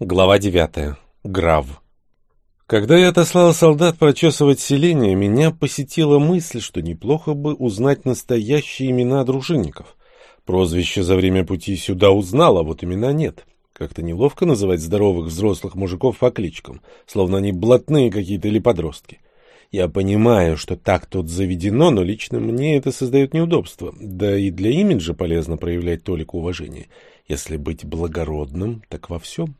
Глава 9. Грав. Когда я отослал солдат прочесывать селение, меня посетила мысль, что неплохо бы узнать настоящие имена дружинников. Прозвище за время пути сюда узнал, а вот имена нет. Как-то неловко называть здоровых взрослых мужиков по кличкам, словно они блатные какие-то или подростки. Я понимаю, что так тут заведено, но лично мне это создает неудобства. Да и для имиджа полезно проявлять толику уважения. Если быть благородным, так во всем.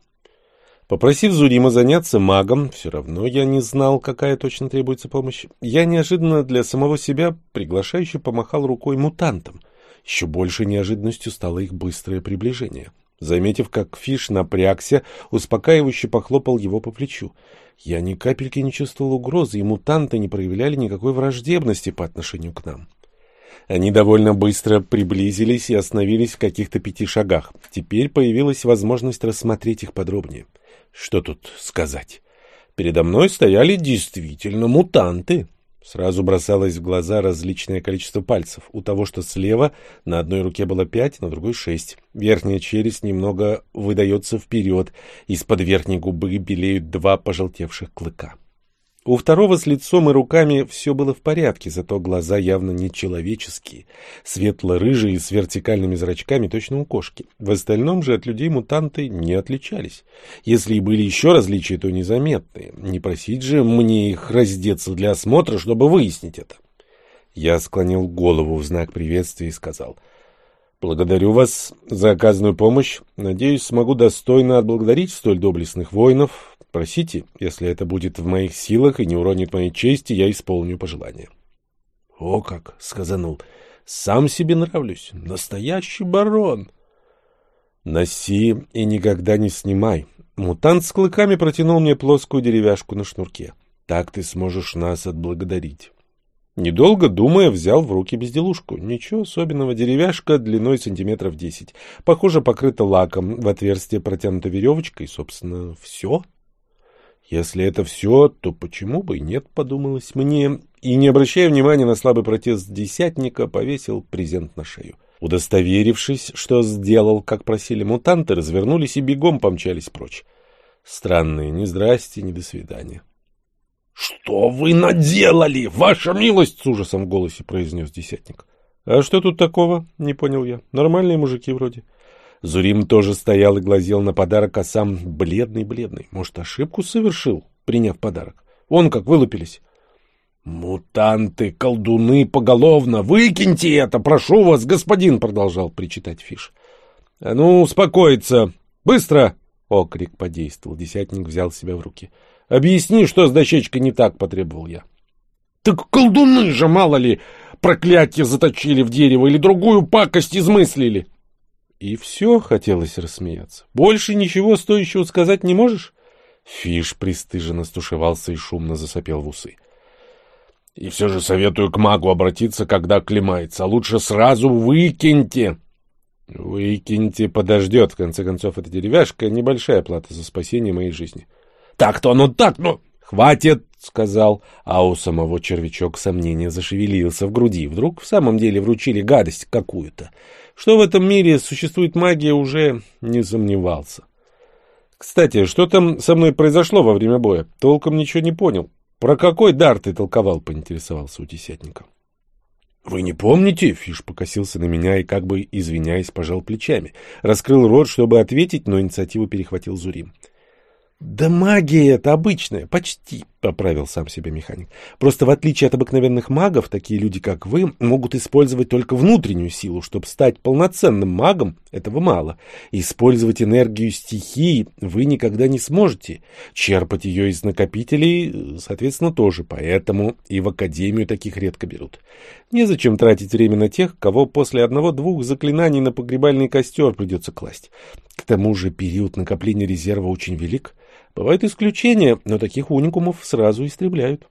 Попросив Зурима заняться магом, все равно я не знал, какая точно требуется помощь, я неожиданно для самого себя приглашающе помахал рукой мутантам. Еще больше неожиданностью стало их быстрое приближение. Заметив, как Фиш напрягся, успокаивающе похлопал его по плечу. Я ни капельки не чувствовал угрозы, и мутанты не проявляли никакой враждебности по отношению к нам. Они довольно быстро приблизились и остановились в каких-то пяти шагах. Теперь появилась возможность рассмотреть их подробнее. Что тут сказать? Передо мной стояли действительно мутанты. Сразу бросалось в глаза различное количество пальцев. У того, что слева, на одной руке было пять, на другой шесть. Верхняя челюсть немного выдается вперед. Из-под верхней губы белеют два пожелтевших клыка. У второго с лицом и руками все было в порядке, зато глаза явно нечеловеческие, светло-рыжие с вертикальными зрачками, точно у кошки. В остальном же от людей мутанты не отличались. Если и были еще различия, то незаметные. Не просить же мне их раздеться для осмотра, чтобы выяснить это. Я склонил голову в знак приветствия и сказал — Благодарю вас за оказанную помощь. Надеюсь, смогу достойно отблагодарить столь доблестных воинов. Просите, если это будет в моих силах и не уронит моей чести, я исполню пожелание. — О как! — сказанул. — Сам себе нравлюсь. Настоящий барон! — Носи и никогда не снимай. Мутант с клыками протянул мне плоскую деревяшку на шнурке. Так ты сможешь нас отблагодарить. Недолго думая, взял в руки безделушку. Ничего особенного, деревяшка длиной сантиметров десять. Похоже, покрыта лаком, в отверстие протянута веревочкой, и, собственно, все. Если это все, то почему бы и нет, подумалось мне, и, не обращая внимания на слабый протест десятника, повесил презент на шею. Удостоверившись, что сделал, как просили мутанты, развернулись и бегом помчались прочь. Странные, ни здрасте, ни до свидания. — Что вы наделали, ваша милость? — с ужасом в голосе произнес десятник. — А что тут такого? — не понял я. — Нормальные мужики вроде. — Зурим тоже стоял и глазел на подарок, а сам бледный-бледный. Может, ошибку совершил, приняв подарок? Вон как вылупились. «Мутанты, колдуны поголовно! Выкиньте это, прошу вас, господин!» — продолжал причитать Фиш. «А ну, успокоиться! Быстро!» — окрик подействовал. Десятник взял себя в руки. «Объясни, что с дощечкой не так!» — потребовал я. «Так колдуны же, мало ли, проклятие заточили в дерево или другую пакость измыслили!» И все хотелось рассмеяться. Больше ничего стоящего сказать не можешь? Фиш пристыженно стушевался и шумно засопел в усы. И все же советую к магу обратиться, когда клемается. А лучше сразу выкиньте. Выкиньте, подождет. В конце концов, эта деревяшка — небольшая плата за спасение моей жизни. Так-то оно так, но... Хватит, — сказал, а у самого червячок сомнения зашевелился в груди. Вдруг в самом деле вручили гадость какую-то. Что в этом мире существует магия, уже не сомневался. Кстати, что там со мной произошло во время боя? Толком ничего не понял. Про какой дар ты толковал, поинтересовался у десятника. «Вы не помните?» — Фиш покосился на меня и, как бы извиняясь, пожал плечами. Раскрыл рот, чтобы ответить, но инициативу перехватил Зурим. «Да магия это обычная, почти», — поправил сам себе механик. «Просто в отличие от обыкновенных магов, такие люди, как вы, могут использовать только внутреннюю силу. Чтобы стать полноценным магом, этого мало. Использовать энергию стихии вы никогда не сможете. Черпать ее из накопителей, соответственно, тоже. Поэтому и в Академию таких редко берут. Незачем тратить время на тех, кого после одного-двух заклинаний на погребальный костер придется класть. К тому же период накопления резерва очень велик». Бывают исключения, но таких уникумов сразу истребляют.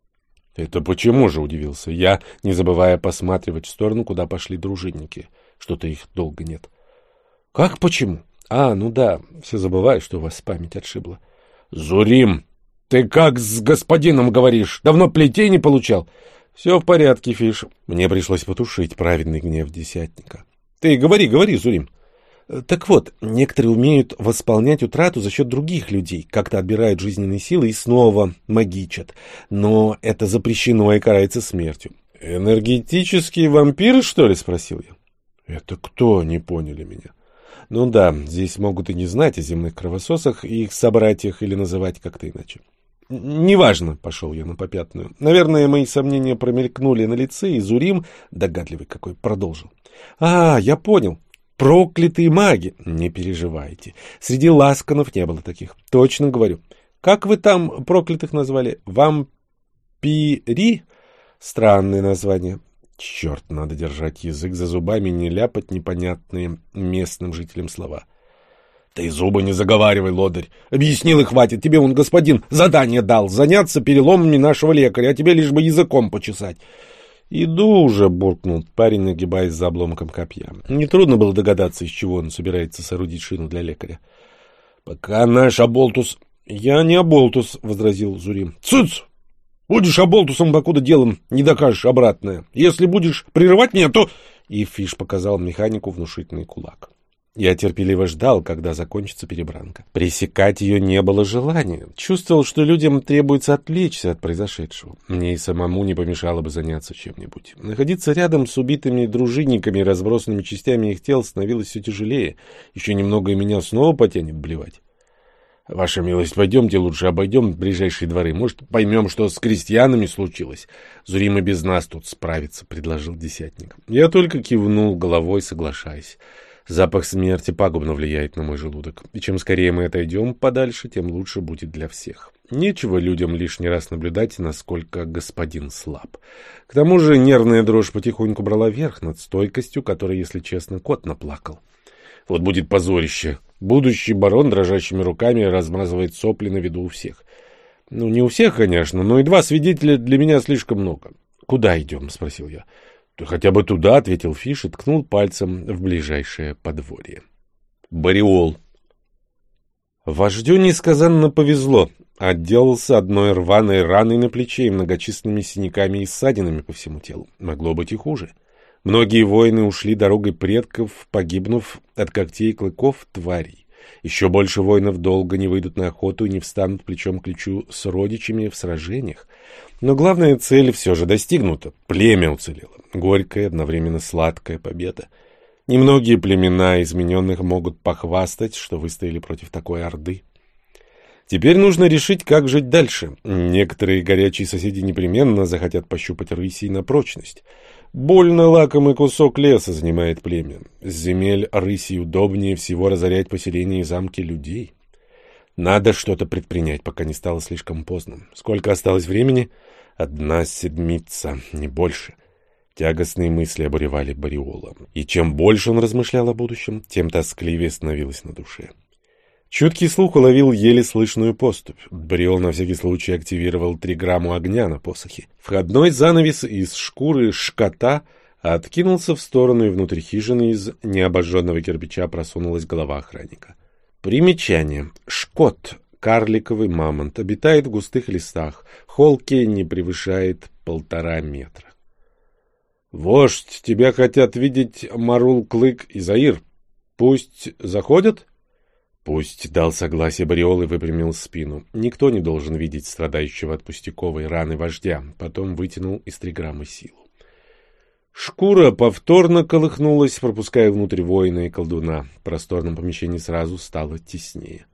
— Это почему же, — удивился я, не забывая посматривать в сторону, куда пошли дружинники. Что-то их долго нет. — Как почему? А, ну да, все забываю, что у вас память отшибла. — Зурим, ты как с господином говоришь? Давно плетей не получал? — Все в порядке, Фиш. Мне пришлось потушить праведный гнев десятника. — Ты говори, говори, Зурим. — Так вот, некоторые умеют восполнять утрату за счет других людей, как-то отбирают жизненные силы и снова магичат. Но это запрещено и карается смертью. «Энергетические вампиры, что ли?» — спросил я. «Это кто?» — не поняли меня. Ну да, здесь могут и не знать о земных кровососах и их собратьях или называть как-то иначе. «Неважно», — пошел я на попятную. Наверное, мои сомнения промелькнули на лице, и Зурим, догадливый какой, продолжил. «А, я понял. Проклятые маги! Не переживайте. Среди ласканов не было таких. Точно говорю. Как вы там проклятых назвали? Вампири? Странное название. Черт, надо держать язык за зубами не ляпать непонятные местным жителям слова. Ты зубы не заговаривай, лодырь. Объяснил и хватит. Тебе он, господин, задание дал. Заняться переломами нашего лекаря, а тебе лишь бы языком почесать. «Иду уже», — буркнул парень, нагибаясь за обломком копья. Нетрудно было догадаться, из чего он собирается соорудить шину для лекаря. «Пока наш оболтус...» «Я не оболтус», — возразил Зурим. «Цыц! Будешь оболтусом, покуда делом не докажешь обратное. Если будешь прерывать меня, то...» И Фиш показал механику внушительный кулак. Я терпеливо ждал, когда закончится перебранка. Пресекать ее не было желания. Чувствовал, что людям требуется отвлечься от произошедшего. Мне и самому не помешало бы заняться чем-нибудь. Находиться рядом с убитыми дружинниками, разбросанными частями их тел, становилось все тяжелее. Еще немного и меня снова потянет блевать. Ваша милость, пойдемте лучше обойдем ближайшие дворы. Может, поймем, что с крестьянами случилось. Зурим и без нас тут справится, — предложил десятник. Я только кивнул головой, соглашаясь. Запах смерти пагубно влияет на мой желудок, и чем скорее мы отойдем подальше, тем лучше будет для всех. Нечего людям лишний раз наблюдать, насколько господин слаб. К тому же нервная дрожь потихоньку брала верх над стойкостью, которой, если честно, кот наплакал. Вот будет позорище. Будущий барон дрожащими руками размазывает сопли на виду у всех. Ну, не у всех, конечно, но и два свидетеля для меня слишком много. «Куда идем?» — спросил я. — Хотя бы туда, — ответил Фиш и ткнул пальцем в ближайшее подворье. Бариол. Вождю несказанно повезло. Отделался одной рваной раной на плече и многочисленными синяками и ссадинами по всему телу. Могло быть и хуже. Многие воины ушли дорогой предков, погибнув от когтей и клыков тварей. Еще больше воинов долго не выйдут на охоту и не встанут плечом к плечу с родичами в сражениях. Но главная цель все же достигнута. Племя уцелело. Горькая, одновременно сладкая победа. Немногие племена измененных могут похвастать, что выстояли против такой орды. Теперь нужно решить, как жить дальше. Некоторые горячие соседи непременно захотят пощупать рысей на прочность. Больно лакомый кусок леса занимает племя. С земель рысей удобнее всего разорять поселения и замки людей. Надо что-то предпринять, пока не стало слишком поздно. Сколько осталось времени? Одна седмица, не больше. Тягостные мысли обуревали Бариола. И чем больше он размышлял о будущем, тем тоскливее становилось на душе. Чуткий слух уловил еле слышную поступь. Бриол на всякий случай активировал три грамма огня на посохе. Входной занавес из шкуры шкота откинулся в сторону, и внутрь хижины из необожженного кирпича просунулась голова охранника. Примечание. Шкот, карликовый мамонт, обитает в густых лесах. Холки не превышает полтора метра. «Вождь, тебя хотят видеть Марул Клык и Заир. Пусть заходят?» Пусть дал согласие Бариол и выпрямил спину. Никто не должен видеть страдающего от пустяковой раны вождя. Потом вытянул из триграммы силу. Шкура повторно колыхнулась, пропуская внутрь воина и колдуна. В просторном помещении сразу стало теснее.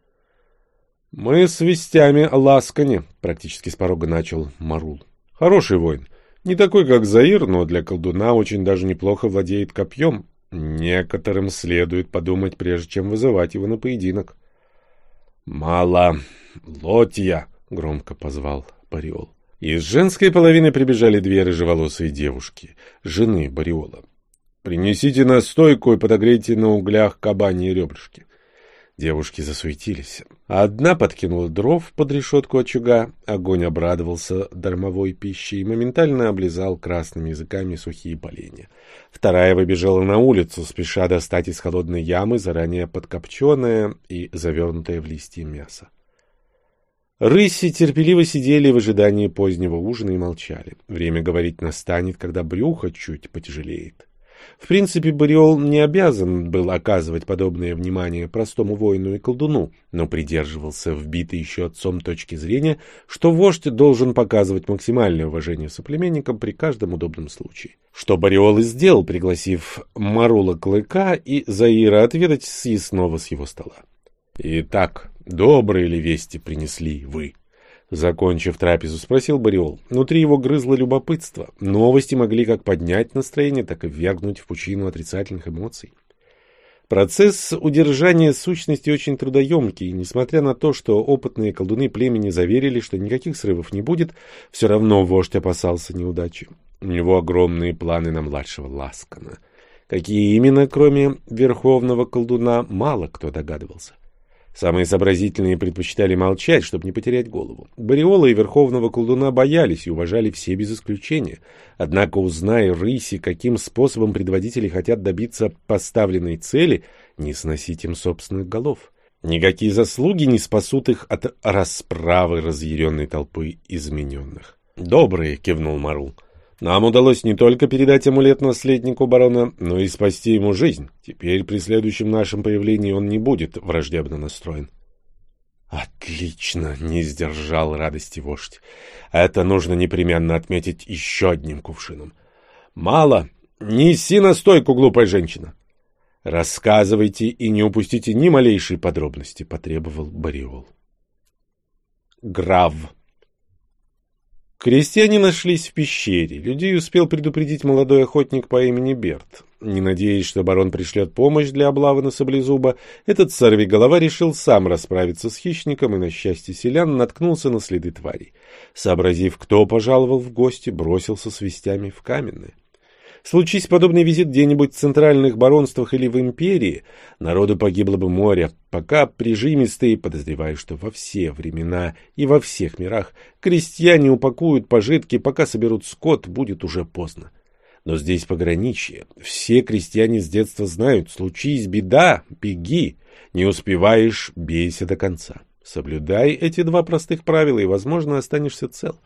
— Мы с вестями о Ласкане, — практически с порога начал Марул. — Хороший воин. Не такой, как Заир, но для колдуна очень даже неплохо владеет копьем. Некоторым следует подумать, прежде чем вызывать его на поединок. — Мало. Лотья, — громко позвал Бариол. Из женской половины прибежали две рыжеволосые девушки, жены Бариола. «Принесите настойку и подогрейте на углях кабани и ребрышки». Девушки засуетились. Одна подкинула дров под решетку очага, огонь обрадовался дармовой пищей и моментально облизал красными языками сухие поленья. Вторая выбежала на улицу, спеша достать из холодной ямы заранее подкопченное и завернутое в листья мясо. Рыси терпеливо сидели в ожидании позднего ужина и молчали. Время говорить настанет, когда брюхо чуть потяжелеет. В принципе, Бариол не обязан был оказывать подобное внимание простому воину и колдуну, но придерживался вбитой еще отцом точки зрения, что вождь должен показывать максимальное уважение соплеменникам при каждом удобном случае. Что Бариол и сделал, пригласив Марула Клыка и Заира отведать съестного с его стола. «Итак, добрые ли вести принесли вы?» Закончив трапезу, спросил Бариол. Внутри его грызло любопытство. Новости могли как поднять настроение, так и ввергнуть в пучину отрицательных эмоций. Процесс удержания сущности очень трудоемкий, и несмотря на то, что опытные колдуны племени заверили, что никаких срывов не будет, все равно вождь опасался неудачи. У него огромные планы на младшего Ласкана. Какие именно, кроме верховного колдуна, мало кто догадывался. Самые сообразительные предпочитали молчать, чтобы не потерять голову. Бариола и Верховного колдуна боялись и уважали все без исключения. Однако, узная рыси, каким способом предводители хотят добиться поставленной цели, не сносить им собственных голов. Никакие заслуги не спасут их от расправы разъяренной толпы измененных. «Добрые», — кивнул Марул. Нам удалось не только передать амулет наследнику барона, но и спасти ему жизнь. Теперь при следующем нашем появлении он не будет враждебно настроен. Отлично, не сдержал радости вождь. Это нужно непременно отметить еще одним кувшином. Мало. Неси настойку, глупая женщина. Рассказывайте и не упустите ни малейшей подробности, потребовал Бариол. Грав Крестьяне нашлись в пещере. Людей успел предупредить молодой охотник по имени Берт. Не надеясь, что барон пришлет помощь для облавы на саблезуба, этот сорвиголова решил сам расправиться с хищником и, на счастье селян, наткнулся на следы тварей. Сообразив, кто пожаловал в гости, бросился с вестями в каменное. Случись подобный визит где-нибудь в центральных баронствах или в империи, народу погибло бы море, пока прижимистые, подозреваю, что во все времена и во всех мирах, крестьяне упакуют пожитки, пока соберут скот, будет уже поздно. Но здесь пограничье. Все крестьяне с детства знают, случись беда, беги, не успеваешь, бейся до конца. Соблюдай эти два простых правила, и, возможно, останешься цел.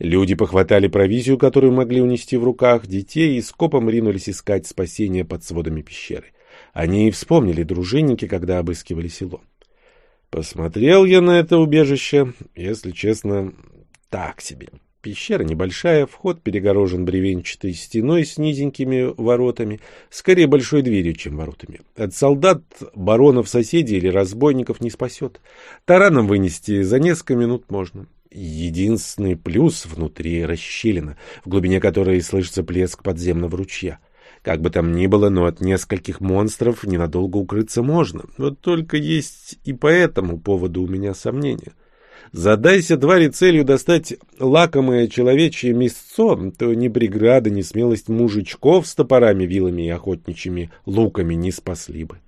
Люди похватали провизию, которую могли унести в руках, детей и скопом ринулись искать спасения под сводами пещеры. Они и вспомнили дружинники, когда обыскивали село. Посмотрел я на это убежище, если честно, так себе. Пещера небольшая, вход перегорожен бревенчатой стеной с низенькими воротами, скорее большой дверью, чем воротами. От солдат, баронов, соседей или разбойников не спасет. Тараном вынести за несколько минут можно. Единственный плюс внутри расщелина, в глубине которой слышится плеск подземного ручья. Как бы там ни было, но от нескольких монстров ненадолго укрыться можно. Вот только есть и по этому поводу у меня сомнения. Задайся твари целью достать лакомое человечье мясцо, то ни преграда, ни смелость мужичков с топорами, вилами и охотничьими луками не спасли бы.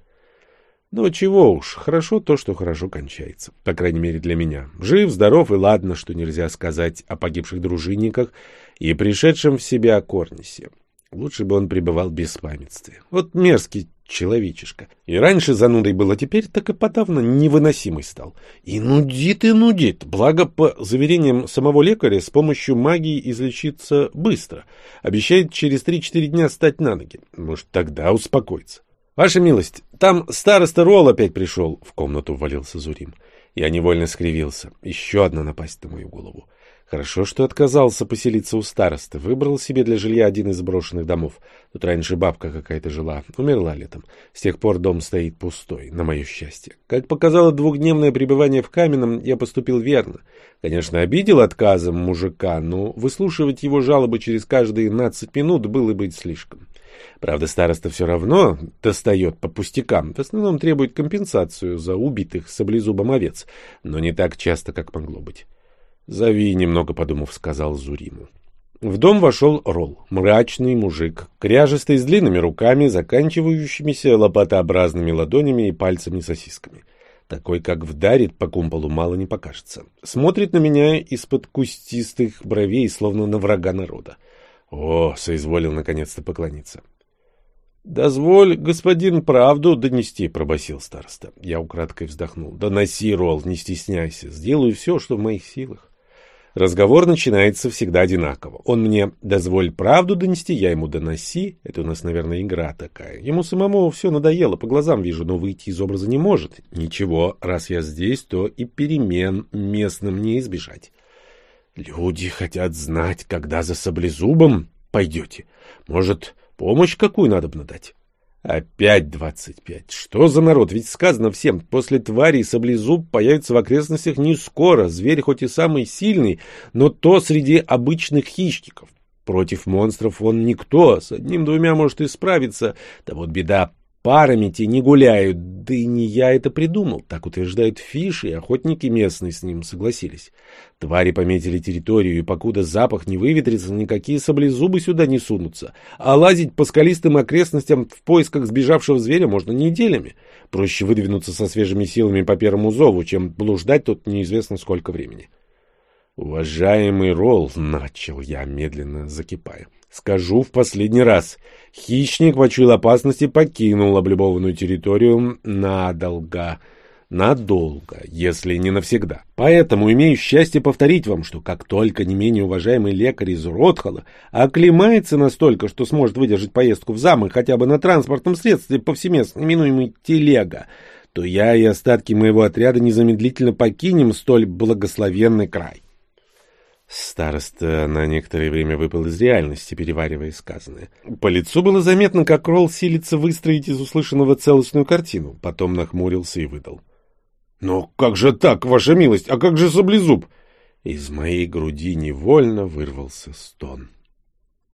Но чего уж, хорошо то, что хорошо кончается. По крайней мере для меня. Жив, здоров и ладно, что нельзя сказать о погибших дружинниках и пришедшем в себя Корнисе. Лучше бы он пребывал в беспамятстве. Вот мерзкий человечишка. И раньше занудой был, а теперь так и подавно невыносимый стал. И нудит, и нудит. Благо, по заверениям самого лекаря, с помощью магии излечиться быстро. Обещает через 3-4 дня стать на ноги. Может, тогда успокоится. «Ваша милость, там староста Ролл опять пришел», — в комнату ввалился Зурим. Я невольно скривился. Еще одна напасть на мою голову. Хорошо, что отказался поселиться у старосты. Выбрал себе для жилья один из брошенных домов. Тут раньше бабка какая-то жила. Умерла летом. С тех пор дом стоит пустой, на мое счастье. Как показало двухдневное пребывание в Каменном, я поступил верно. Конечно, обидел отказом мужика, но выслушивать его жалобы через каждые 15 минут было бы слишком. Правда, староста все равно достает по пустякам, в основном требует компенсацию за убитых саблезубом овец, но не так часто, как могло быть. «Зови, немного подумав», — сказал Зуриму. В дом вошел Ролл, мрачный мужик, кряжистый, с длинными руками, заканчивающимися лопатообразными ладонями и пальцами-сосисками. Такой, как вдарит по кумполу, мало не покажется. Смотрит на меня из-под кустистых бровей, словно на врага народа. О, соизволил наконец-то поклониться. — Дозволь, господин, правду донести, — пробасил староста. Я украдкой вздохнул. — Доноси, Ролл, не стесняйся. Сделаю все, что в моих силах. Разговор начинается всегда одинаково. Он мне «дозволь правду донести», я ему «доноси». Это у нас, наверное, игра такая. Ему самому все надоело, по глазам вижу, но выйти из образа не может. Ничего, раз я здесь, то и перемен местным не избежать. Люди хотят знать, когда за саблезубом пойдете. Может, помощь какую надо бы надать? Опять двадцать пять. Что за народ? Ведь сказано всем, после твари саблезуб появится в окрестностях не скоро. Зверь хоть и самый сильный, но то среди обычных хищников. Против монстров он никто, с одним-двумя может и справиться. Да вот беда, парами те не гуляют, да и не я это придумал, так утверждают фиши, и охотники местные с ним согласились. Твари пометили территорию, и покуда запах не выветрится, никакие саблезубы сюда не сунутся, а лазить по скалистым окрестностям в поисках сбежавшего зверя можно неделями. Проще выдвинуться со свежими силами по первому зову, чем блуждать тут неизвестно сколько времени. «Уважаемый Ролл», — начал я, медленно закипая, — «скажу в последний раз. Хищник почуял опасности покинул облюбованную территорию надолго». Надолго, если не навсегда. Поэтому имею счастье повторить вам, что как только не менее уважаемый лекарь из Ротхола оклемается настолько, что сможет выдержать поездку в замок хотя бы на транспортном средстве, повсеместно именуемый телега, то я и остатки моего отряда незамедлительно покинем столь благословенный край. Староста на некоторое время выпал из реальности, переваривая сказанное. По лицу было заметно, как Ролл силится выстроить из услышанного целостную картину. Потом нахмурился и выдал. — Но как же так, ваша милость? А как же саблезуб? Из моей груди невольно вырвался стон. —